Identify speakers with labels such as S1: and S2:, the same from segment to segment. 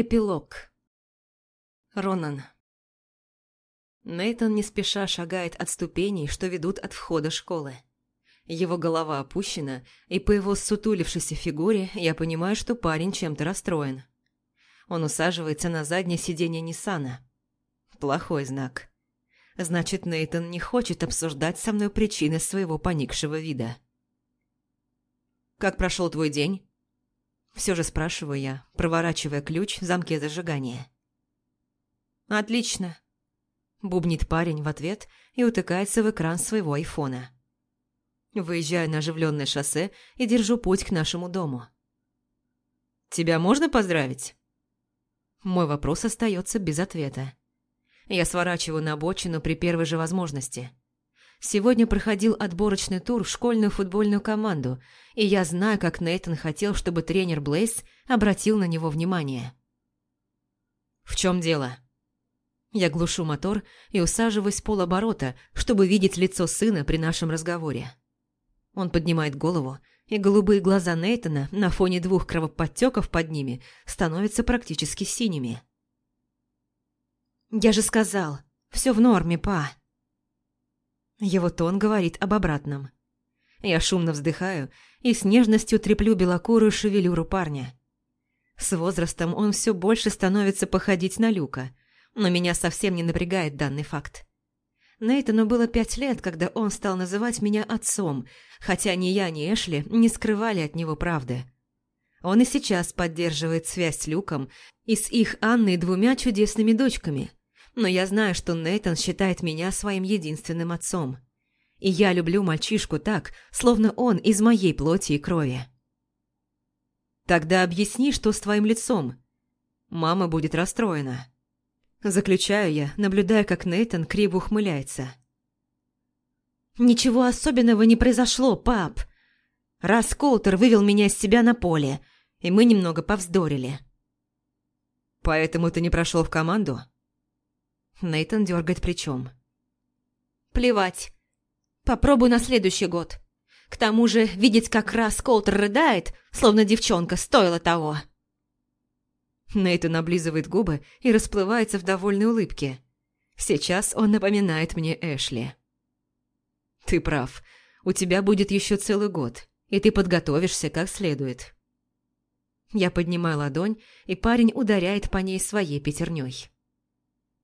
S1: Эпилог. Ронан. Нейтан не спеша шагает от ступеней, что ведут от входа школы. Его голова опущена, и по его сутулившейся фигуре я понимаю, что парень чем-то расстроен. Он усаживается на заднее сиденье Ниссана. Плохой знак. Значит, Нейтан не хочет обсуждать со мной причины своего поникшего вида. «Как прошел твой день?» Все же спрашиваю я, проворачивая ключ в замке зажигания. «Отлично», – бубнит парень в ответ и утыкается в экран своего айфона. Выезжаю на оживленное шоссе и держу путь к нашему дому. «Тебя можно поздравить?» Мой вопрос остается без ответа. Я сворачиваю на обочину при первой же возможности. Сегодня проходил отборочный тур в школьную футбольную команду, и я знаю, как Нейтан хотел, чтобы тренер Блейс обратил на него внимание. «В чем дело?» Я глушу мотор и усаживаюсь полоборота, чтобы видеть лицо сына при нашем разговоре. Он поднимает голову, и голубые глаза Нейтана на фоне двух кровоподтеков под ними становятся практически синими. «Я же сказал, все в норме, па!» Его тон говорит об обратном. Я шумно вздыхаю и с нежностью треплю белокурую шевелюру парня. С возрастом он все больше становится походить на Люка, но меня совсем не напрягает данный факт. Нейтану было пять лет, когда он стал называть меня отцом, хотя ни я, ни Эшли не скрывали от него правды. Он и сейчас поддерживает связь с Люком и с их Анной двумя чудесными дочками – но я знаю, что Нейтан считает меня своим единственным отцом. И я люблю мальчишку так, словно он из моей плоти и крови. Тогда объясни, что с твоим лицом. Мама будет расстроена. Заключаю я, наблюдая, как Нейтан криво ухмыляется. «Ничего особенного не произошло, пап. Раз Колтер вывел меня из себя на поле, и мы немного повздорили». «Поэтому ты не прошел в команду?» Нейтан дергает плечом. «Плевать. Попробуй на следующий год. К тому же видеть, как раз Колтер рыдает, словно девчонка, стоило того». Нейтан облизывает губы и расплывается в довольной улыбке. Сейчас он напоминает мне Эшли. «Ты прав. У тебя будет еще целый год, и ты подготовишься как следует». Я поднимаю ладонь, и парень ударяет по ней своей пятерней.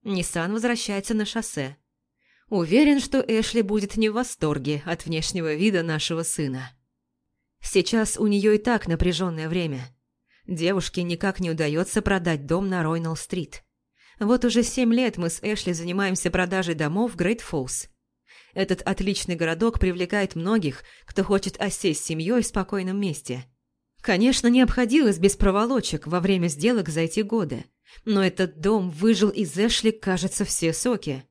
S1: Ниссан возвращается на шоссе. Уверен, что Эшли будет не в восторге от внешнего вида нашего сына. Сейчас у нее и так напряженное время. Девушке никак не удается продать дом на Ройнал-стрит. Вот уже семь лет мы с Эшли занимаемся продажей домов в Грейт Фоллс. Этот отличный городок привлекает многих, кто хочет осесть с семьей в спокойном месте. Конечно, не обходилось без проволочек во время сделок за эти годы. Но этот дом выжил из Эшли, кажется, все соки.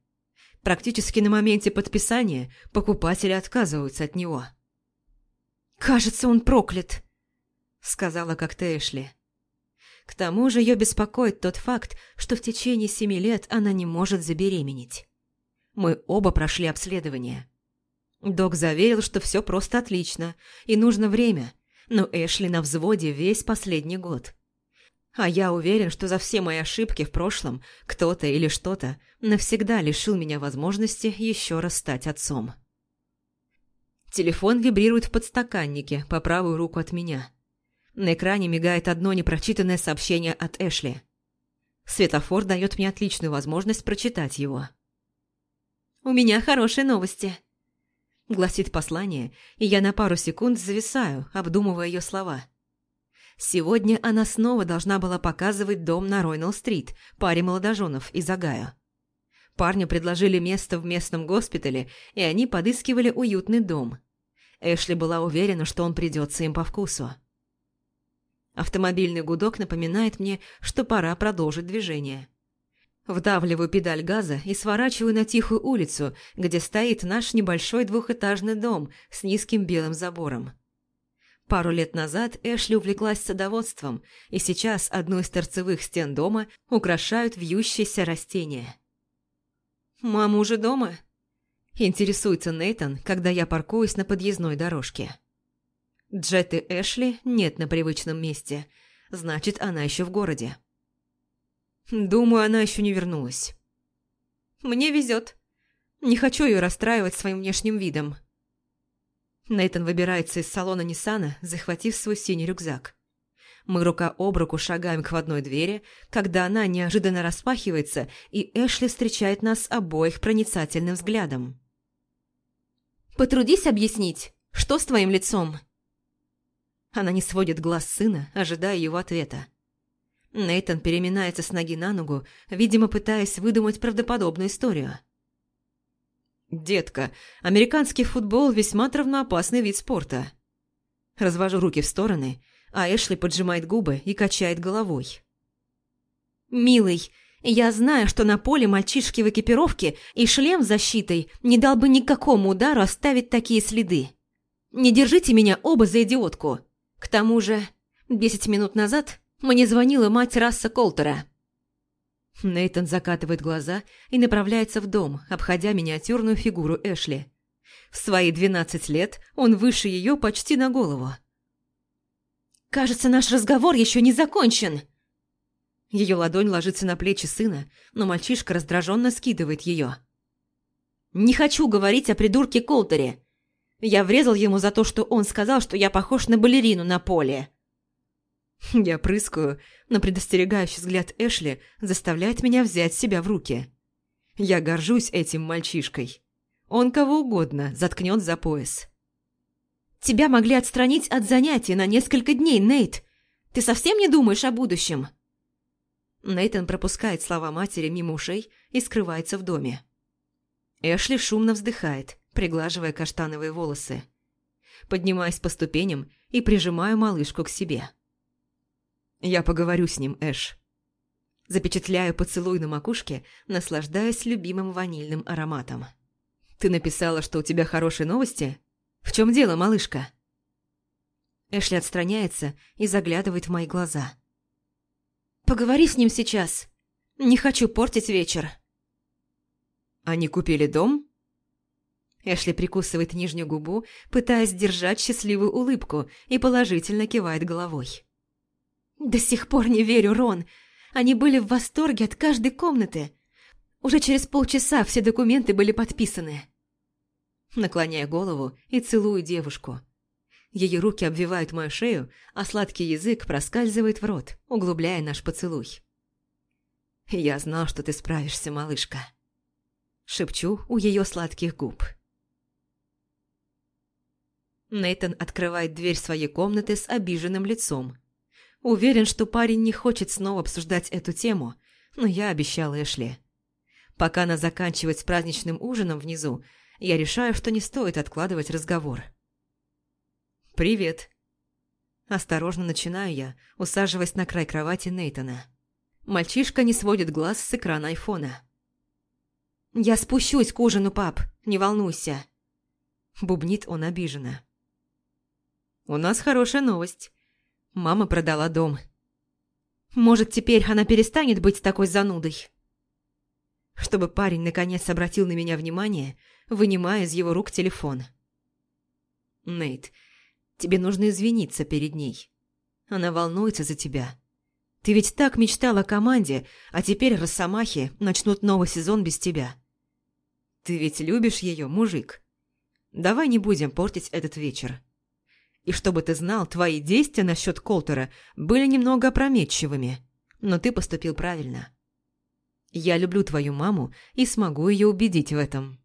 S1: Практически на моменте подписания покупатели отказываются от него. «Кажется, он проклят», — сказала как-то Эшли. К тому же ее беспокоит тот факт, что в течение семи лет она не может забеременеть. Мы оба прошли обследование. Док заверил, что все просто отлично, и нужно время, но Эшли на взводе весь последний год. А я уверен, что за все мои ошибки в прошлом кто-то или что-то навсегда лишил меня возможности еще раз стать отцом. Телефон вибрирует в подстаканнике по правую руку от меня. На экране мигает одно непрочитанное сообщение от Эшли. Светофор дает мне отличную возможность прочитать его. «У меня хорошие новости», — гласит послание, и я на пару секунд зависаю, обдумывая ее слова. Сегодня она снова должна была показывать дом на Ройнал-стрит паре молодоженов из Агаю. Парню предложили место в местном госпитале, и они подыскивали уютный дом. Эшли была уверена, что он придется им по вкусу. Автомобильный гудок напоминает мне, что пора продолжить движение. Вдавливаю педаль газа и сворачиваю на тихую улицу, где стоит наш небольшой двухэтажный дом с низким белым забором. Пару лет назад Эшли увлеклась садоводством, и сейчас одну из торцевых стен дома украшают вьющиеся растения. «Мама уже дома?» Интересуется Нейтан, когда я паркуюсь на подъездной дорожке. Джет и Эшли нет на привычном месте, значит, она еще в городе. Думаю, она еще не вернулась. Мне везет. Не хочу ее расстраивать своим внешним видом. Нейтан выбирается из салона Ниссана, захватив свой синий рюкзак. Мы рука об руку шагаем к входной двери, когда она неожиданно распахивается, и Эшли встречает нас обоих проницательным взглядом. «Потрудись объяснить, что с твоим лицом?» Она не сводит глаз сына, ожидая его ответа. Нейтан переминается с ноги на ногу, видимо, пытаясь выдумать правдоподобную историю. «Детка, американский футбол весьма травмоопасный вид спорта». Развожу руки в стороны, а Эшли поджимает губы и качает головой. «Милый, я знаю, что на поле мальчишки в экипировке и шлем с защитой не дал бы никакому удару оставить такие следы. Не держите меня оба за идиотку. К тому же, десять минут назад мне звонила мать Расса Колтера». Нейтан закатывает глаза и направляется в дом, обходя миниатюрную фигуру Эшли. В свои двенадцать лет он выше ее почти на голову. «Кажется, наш разговор еще не закончен!» Ее ладонь ложится на плечи сына, но мальчишка раздраженно скидывает ее. «Не хочу говорить о придурке Колтере. Я врезал ему за то, что он сказал, что я похож на балерину на поле». Я прыскаю, но предостерегающий взгляд Эшли заставляет меня взять себя в руки. Я горжусь этим мальчишкой. Он кого угодно заткнет за пояс. Тебя могли отстранить от занятий на несколько дней, Нейт. Ты совсем не думаешь о будущем?» Нейтан пропускает слова матери мимо ушей и скрывается в доме. Эшли шумно вздыхает, приглаживая каштановые волосы. Поднимаюсь по ступеням и прижимаю малышку к себе. «Я поговорю с ним, Эш». Запечатляю поцелуй на макушке, наслаждаясь любимым ванильным ароматом. «Ты написала, что у тебя хорошие новости?» «В чем дело, малышка?» Эшли отстраняется и заглядывает в мои глаза. «Поговори с ним сейчас. Не хочу портить вечер». «Они купили дом?» Эшли прикусывает нижнюю губу, пытаясь сдержать счастливую улыбку, и положительно кивает головой. «До сих пор не верю, Рон. Они были в восторге от каждой комнаты. Уже через полчаса все документы были подписаны наклоняя голову и целую девушку. Ее руки обвивают мою шею, а сладкий язык проскальзывает в рот, углубляя наш поцелуй. «Я знал, что ты справишься, малышка», — шепчу у ее сладких губ. Нейтан открывает дверь своей комнаты с обиженным лицом. Уверен, что парень не хочет снова обсуждать эту тему, но я обещала Эшли. Пока она заканчивает с праздничным ужином внизу, я решаю, что не стоит откладывать разговор. «Привет». Осторожно начинаю я, усаживаясь на край кровати Нейтона. Мальчишка не сводит глаз с экрана айфона. «Я спущусь к ужину, пап, не волнуйся», – бубнит он обиженно. «У нас хорошая новость. Мама продала дом. Может, теперь она перестанет быть такой занудой?» Чтобы парень наконец обратил на меня внимание – вынимая из его рук телефон. «Нейт, тебе нужно извиниться перед ней. Она волнуется за тебя. Ты ведь так мечтал о команде, а теперь Росомахи начнут новый сезон без тебя. Ты ведь любишь ее, мужик. Давай не будем портить этот вечер. И чтобы ты знал, твои действия насчет Колтера были немного опрометчивыми, но ты поступил правильно. Я люблю твою маму и смогу ее убедить в этом».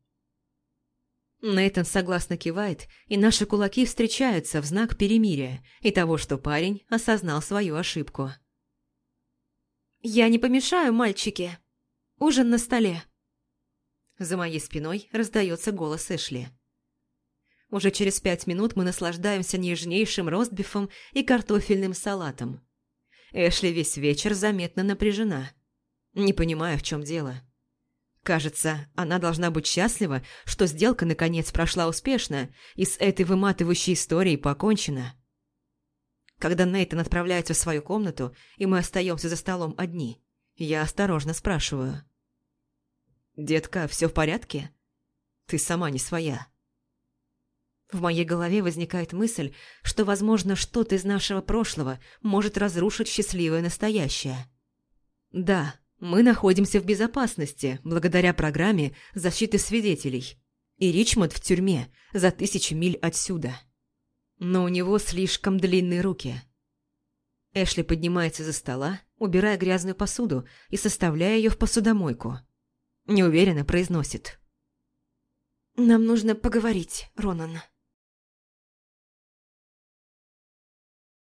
S1: Нейтан согласно кивает, и наши кулаки встречаются в знак перемирия и того, что парень осознал свою ошибку. «Я не помешаю, мальчики. Ужин на столе». За моей спиной раздается голос Эшли. Уже через пять минут мы наслаждаемся нежнейшим ростбифом и картофельным салатом. Эшли весь вечер заметно напряжена. Не понимаю, в чем дело. Кажется, она должна быть счастлива, что сделка наконец прошла успешно, и с этой выматывающей историей покончено. Когда Нейтан отправляется в свою комнату, и мы остаемся за столом одни, я осторожно спрашиваю. «Детка, все в порядке? Ты сама не своя». В моей голове возникает мысль, что, возможно, что-то из нашего прошлого может разрушить счастливое настоящее. Да, Мы находимся в безопасности благодаря программе защиты свидетелей, и Ричмонд в тюрьме за тысячи миль отсюда. Но у него слишком длинные руки. Эшли поднимается за стола, убирая грязную посуду и составляя ее в посудомойку. Неуверенно произносит.
S2: «Нам нужно поговорить, Ронан».